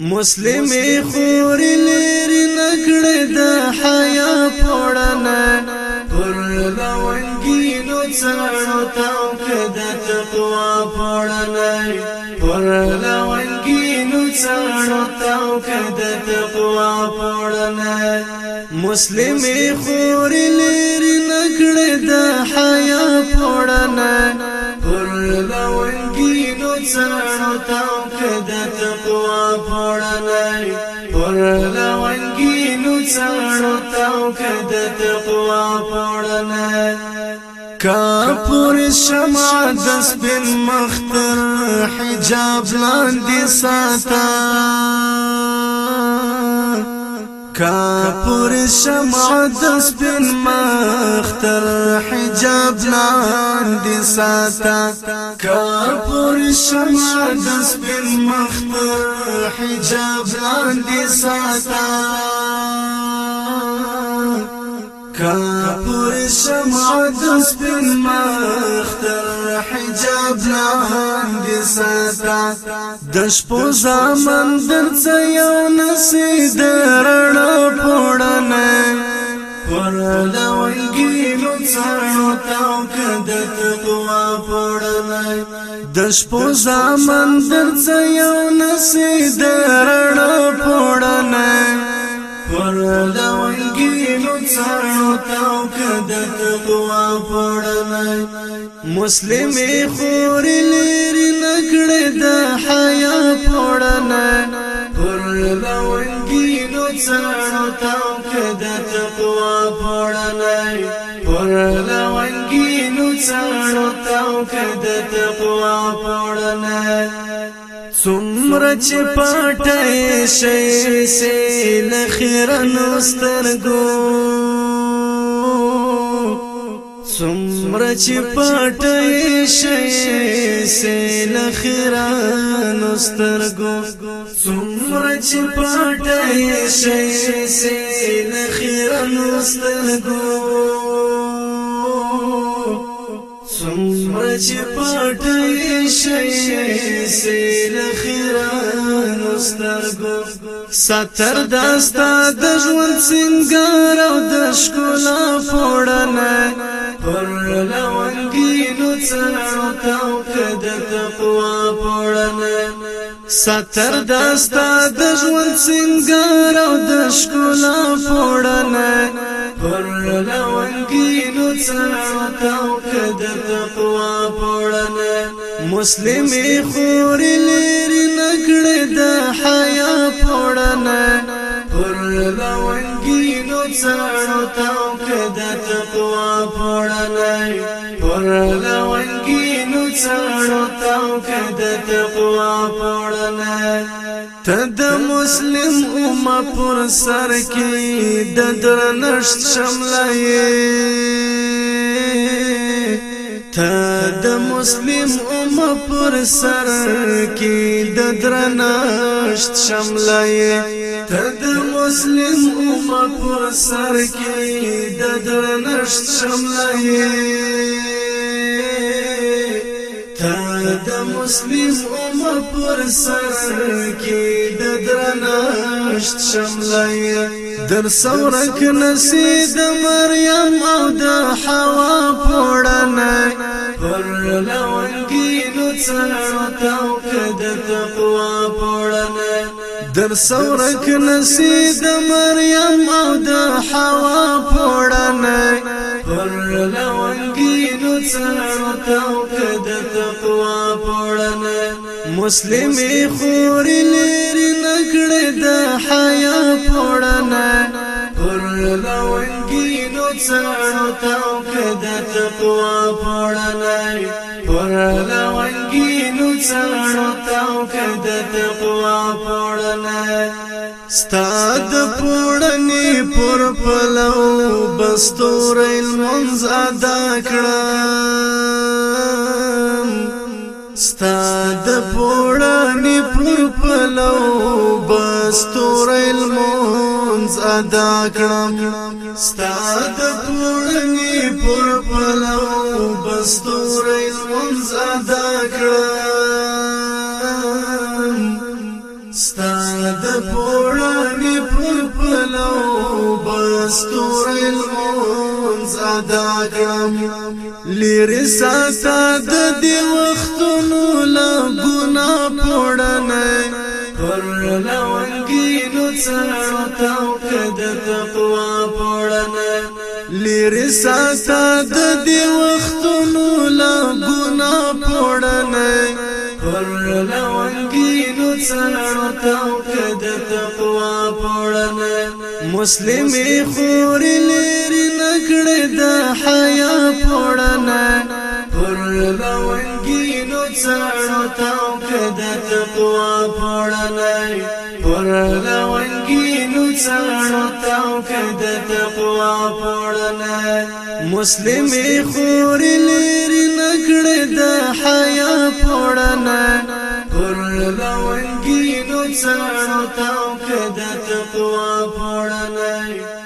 مسلم خور لري نکړه د حیا پړنه پر لونګي نو څړو تاو کد تقوا پړنه پر لونګي نو څړو تاو کد تقوا پړنه مسلم خور لري نکړه د حیا پړنه انسان توقد تقوى پړنای پر لونګي نو څړو توقد تقوى پړنای کاپور شمع د سپین مختر حجاب لاندې ساته کاپور شمع د ما اختر حجاب لاندې ساته کاپور شمع د ما اختر حجاب لاندې ساته کاپور شمع د سپین مختر حجاب لاندې ستا د شپو زامن درڅ یو نسید رڼا پړنه ورل ویږي نو څانو تاو کدت قوا پړنه د شپو زامن درڅ یو نسید رڼا پړنه سړیو تاو کد تقوا پړنای مسلمې خور لري نکړه د حیا پړنای پر لونګي نو سړیو تاو کد تقوا پړنای پر لونګي نو سړیو تاو کد تقوا پړنای څومره چې پټه شي سي نخرن سترګو څومره چې پټه شي سي نخرن سترګو څومره چې پټه شي سي نخرن سترګو څومره چې پټې شي سیل خیران مسترګو ستر داستا د ژوند سنگار او د ښکلا پوړنه پر لونګي نو څړو تاو کد تقوا پوړنه ستر داستا د ژوند سنگار او د ښکلا پوړنه پر لونګي انسان توقع د تقوا پوړنه مسلم خور لري نکړه د حیا پوړنه پر لونګي نو څړو توقع د تقوا پوړنه پر لونګي نو څړو توقع د تقوا پوړنه ته د مسلم امه پر سر کې د درنښت شملې ته د مسلم امه پر سر کې د درنښت شملې ته د مسلم امه پر سر کې د درنښت شملې تا د مسلم امه پر سر کې د درناشت شملای در سورک نسید مریم او د حوا پړنای پر لونګي نو څړو تاو کد تقوا پړنای در سورک نسید مریم او د حوا پړنای پر لونګي نو څړو تاو مسلمي خور لري نکړه د حیا پړنا پر لونګي نو څړو تاو کد تقوا پړنا پر لونګي نو څړو تاو کد تقوا پړنا ستاد پړنی پر پلو بستور المنز ادا کړم ستاد پوړانی پر پلو بستور المونز ادا کړم ستاد پوړانی پر پلو بستور المونز ادا کړم ستاد پوړانی پر پلو بستور المونز ادا کړم لیر ساته د دی وختونو لګو پوڑنه پر لونگی نو څاړو تاو کد تقوا پوڑنه لری ساته د دې وختونو لا ګنا پوڑنه پر لونگی نو څاړو تاو کد تقوا پوڑنه مسلمي خور لری نکړه د حیا سړو تاو کد تقوا پړلای پر لونګي نو سړو تاو کد تقوا پړلای مسلم خور لري نکړه د حیا پړلای پر لونګي نو سړو تاو کد تقوا پړلای